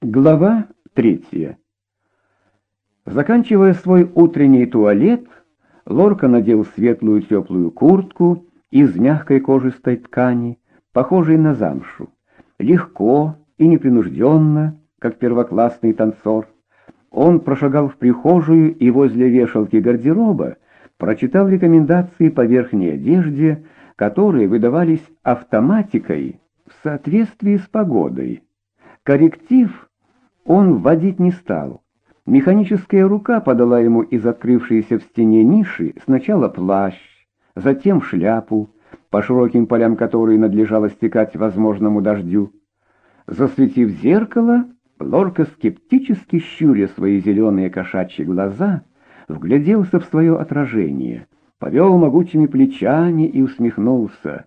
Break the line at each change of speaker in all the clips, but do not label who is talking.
Глава третья. Заканчивая свой утренний туалет, Лорка надел светлую теплую куртку из мягкой кожистой ткани, похожей на замшу. Легко и непринужденно, как первоклассный танцор, он прошагал в прихожую и возле вешалки гардероба прочитал рекомендации по верхней одежде, которые выдавались автоматикой в соответствии с погодой. Корректив он вводить не стал. Механическая рука подала ему из открывшейся в стене ниши сначала плащ, затем шляпу, по широким полям которой надлежало стекать возможному дождю. Засветив зеркало, Лорка, скептически щуря свои зеленые кошачьи глаза, вгляделся в свое отражение, повел могучими плечами и усмехнулся.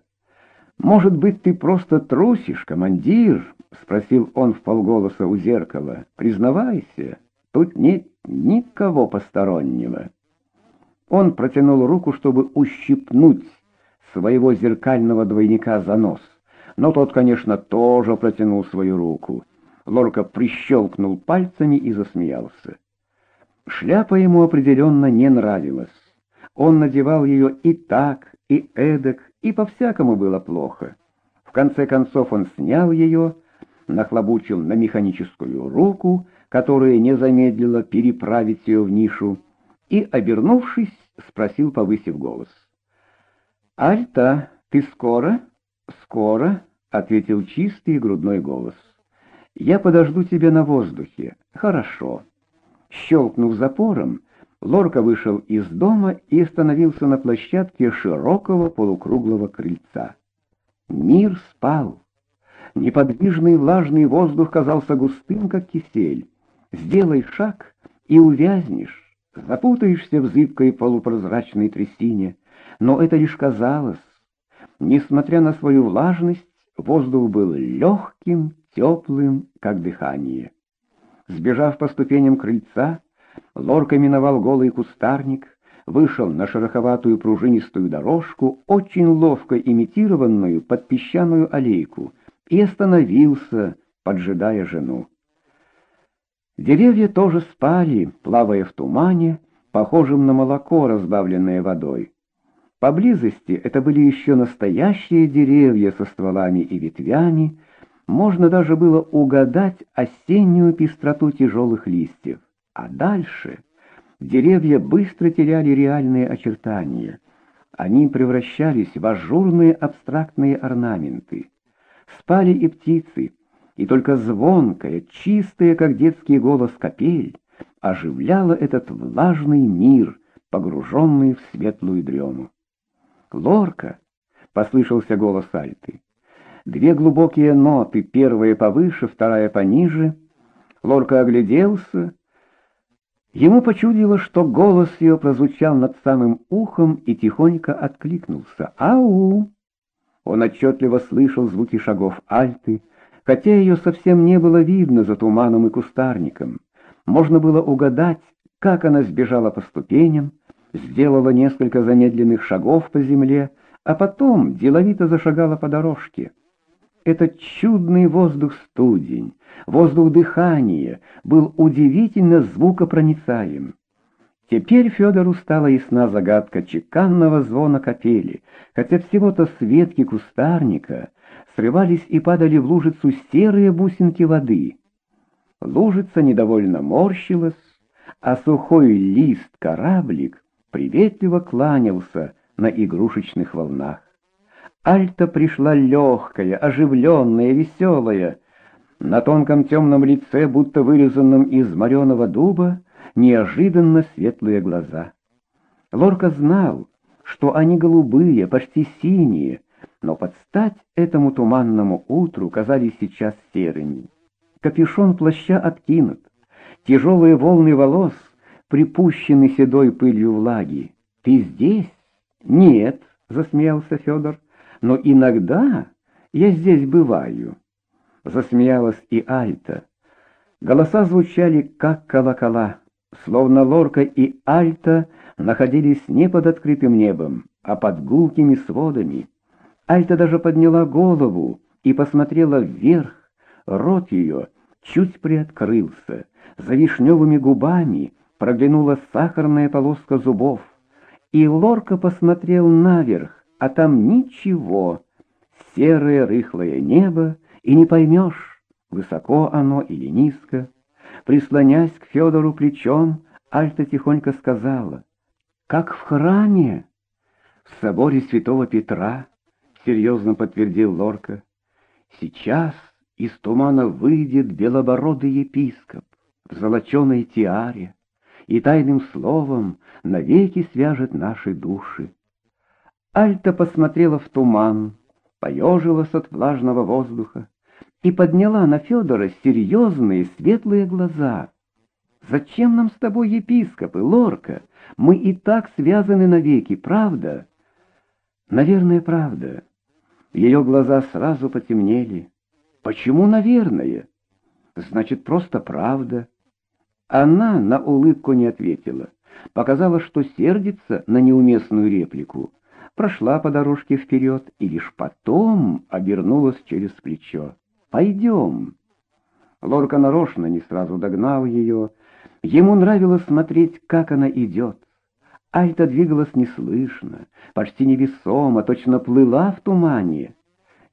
«Может быть, ты просто трусишь, командир?» — спросил он вполголоса у зеркала. «Признавайся, тут нет никого постороннего». Он протянул руку, чтобы ущипнуть своего зеркального двойника за нос. Но тот, конечно, тоже протянул свою руку. Лорка прищелкнул пальцами и засмеялся. Шляпа ему определенно не нравилась. Он надевал ее и так, и эдак, и по-всякому было плохо. В конце концов он снял ее нахлобучил на механическую руку, которая не замедлила переправить ее в нишу, и, обернувшись, спросил, повысив голос. «Альта, ты скоро?» «Скоро», — ответил чистый грудной голос. «Я подожду тебя на воздухе. Хорошо». Щелкнув запором, Лорка вышел из дома и остановился на площадке широкого полукруглого крыльца. Мир спал. Неподвижный влажный воздух казался густым, как кисель. Сделай шаг и увязнешь, запутаешься в зыбкой полупрозрачной трясине. Но это лишь казалось. Несмотря на свою влажность, воздух был легким, теплым, как дыхание. Сбежав по ступеням крыльца, Лорка миновал голый кустарник, вышел на шероховатую пружинистую дорожку, очень ловко имитированную под песчаную аллейку, и остановился, поджидая жену. Деревья тоже спали, плавая в тумане, похожем на молоко, разбавленное водой. Поблизости это были еще настоящие деревья со стволами и ветвями, можно даже было угадать осеннюю пестроту тяжелых листьев. А дальше деревья быстро теряли реальные очертания. Они превращались в ажурные абстрактные орнаменты спали и птицы, и только звонкая, чистая, как детский голос капель, оживляла этот влажный мир, погруженный в светлую дрему. «Лорка!» — послышался голос Альты. Две глубокие ноты, первая повыше, вторая пониже. Лорка огляделся. Ему почудило, что голос ее прозвучал над самым ухом и тихонько откликнулся. «Ау!» Он отчетливо слышал звуки шагов Альты, хотя ее совсем не было видно за туманом и кустарником. Можно было угадать, как она сбежала по ступеням, сделала несколько замедленных шагов по земле, а потом деловито зашагала по дорожке. Этот чудный воздух-студень, воздух дыхания был удивительно звукопроницаем. Теперь Федору стала ясна загадка чеканного звона капели, хотя всего-то с ветки кустарника срывались и падали в лужицу серые бусинки воды. Лужица недовольно морщилась, а сухой лист-кораблик приветливо кланялся на игрушечных волнах. Альта пришла легкая, оживленная, веселая. На тонком темном лице, будто вырезанном из мореного дуба, неожиданно светлые глаза. Лорка знал, что они голубые, почти синие, но под стать этому туманному утру казались сейчас серыми. Капюшон плаща откинут, тяжелые волны волос припущены седой пылью влаги. «Ты здесь?» «Нет», — засмеялся Федор, — «но иногда я здесь бываю». Засмеялась и Альта. Голоса звучали, как колокола словно Лорка и Альта находились не под открытым небом, а под гулкими сводами. Альта даже подняла голову и посмотрела вверх, рот ее чуть приоткрылся. За вишневыми губами проглянула сахарная полоска зубов. И Лорка посмотрел наверх, а там ничего. Серое рыхлое небо, и не поймешь, высоко оно или низко. Прислонясь к Федору плечом, Альта тихонько сказала, «Как в храме!» «В соборе святого Петра», — серьезно подтвердил Лорка, «сейчас из тумана выйдет белобородый епископ в золоченой тиаре и тайным словом навеки свяжет наши души». Альта посмотрела в туман, поежилась от влажного воздуха и подняла на Федора серьезные светлые глаза. «Зачем нам с тобой епископы, Лорка? Мы и так связаны навеки, правда?» «Наверное, правда». Ее глаза сразу потемнели. «Почему, наверное?» «Значит, просто правда». Она на улыбку не ответила. Показала, что сердится на неуместную реплику. Прошла по дорожке вперед и лишь потом обернулась через плечо. «Пойдем». Лорка нарочно не сразу догнал ее. Ему нравилось смотреть, как она идет. Альта двигалась неслышно, почти невесомо, точно плыла в тумане.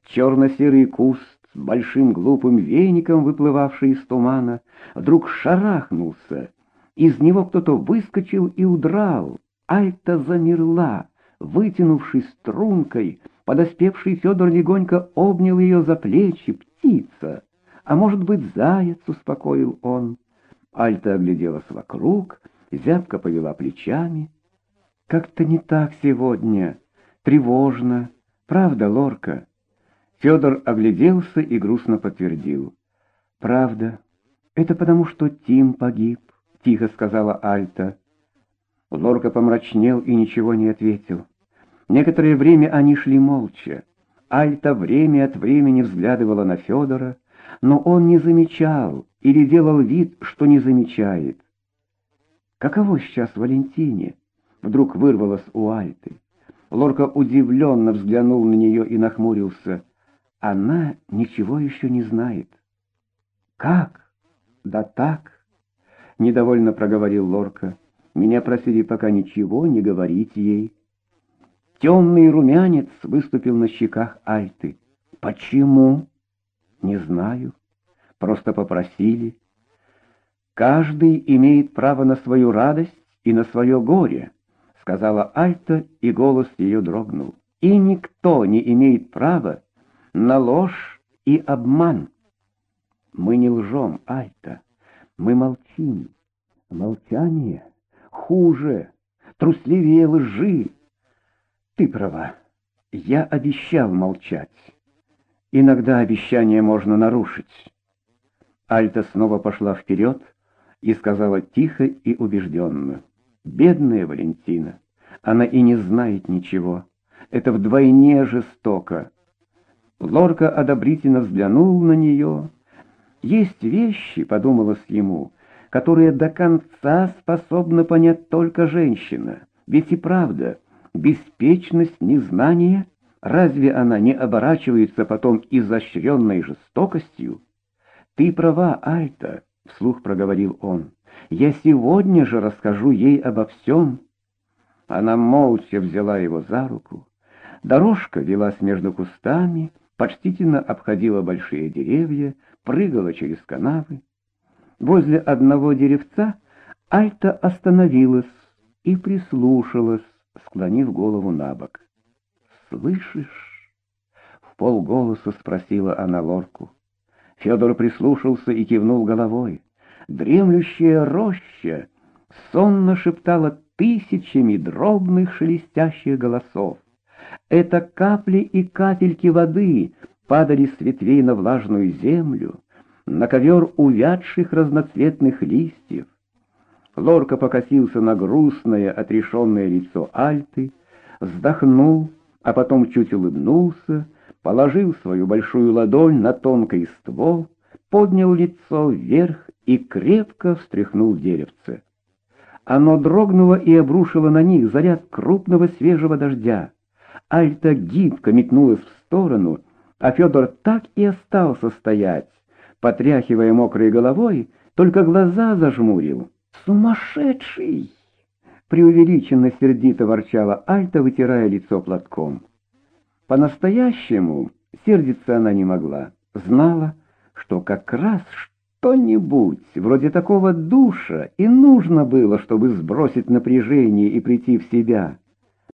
Черно-серый куст с большим глупым веником, выплывавший из тумана, вдруг шарахнулся. Из него кто-то выскочил и удрал. Альта замерла, вытянувшись стрункой. Подоспевший Федор легонько обнял ее за плечи. «Птица! А может быть, заяц?» — успокоил он. Альта огляделась вокруг, зябко повела плечами — как-то не так сегодня. Тревожно. Правда, Лорка?» Федор огляделся и грустно подтвердил. «Правда. Это потому, что Тим погиб», — тихо сказала Альта. Лорка помрачнел и ничего не ответил. Некоторое время они шли молча. Альта время от времени взглядывала на Федора, но он не замечал или делал вид, что не замечает. Каково сейчас Валентине? вдруг вырвалось у Альты. Лорка удивленно взглянул на нее и нахмурился. Она ничего еще не знает. «Как? Да так!» — недовольно проговорил Лорка. «Меня просили пока ничего не говорить ей». Темный румянец выступил на щеках Альты. «Почему?» «Не знаю. Просто попросили. Каждый имеет право на свою радость и на свое горе» сказала Альта, и голос ее дрогнул. «И никто не имеет права на ложь и обман. Мы не лжем, Альта, мы молчим. Молчание хуже, трусливее лжи. Ты права, я обещал молчать. Иногда обещание можно нарушить». Альта снова пошла вперед и сказала тихо и убежденно. Бедная Валентина, она и не знает ничего. Это вдвойне жестоко. Лорка одобрительно взглянул на нее. Есть вещи, подумалось ему, которые до конца способна понять только женщина. Ведь и правда, беспечность, незнание, разве она не оборачивается потом изощренной жестокостью? Ты права, Альта, вслух проговорил он. Я сегодня же расскажу ей обо всем. Она молча взяла его за руку. Дорожка велась между кустами, почтительно обходила большие деревья, прыгала через канавы. Возле одного деревца Альта остановилась и прислушалась, склонив голову на бок. «Слышишь?» — в полголоса спросила она лорку. Федор прислушался и кивнул головой. Дремлющая роща сонно шептала тысячами дробных шелестящих голосов. Это капли и капельки воды падали с ветвей на влажную землю, на ковер увядших разноцветных листьев. Лорка покосился на грустное, отрешенное лицо Альты, вздохнул, а потом чуть улыбнулся, положил свою большую ладонь на тонкий ствол, поднял лицо вверх и крепко встряхнул деревце. Оно дрогнуло и обрушило на них заряд крупного свежего дождя. Альта гибко метнулась в сторону, а Федор так и остался стоять, потряхивая мокрой головой, только глаза зажмурил. «Сумасшедший!» Преувеличенно сердито ворчала Альта, вытирая лицо платком. По-настоящему сердиться она не могла. Знала, что как раз что-нибудь вроде такого душа и нужно было, чтобы сбросить напряжение и прийти в себя.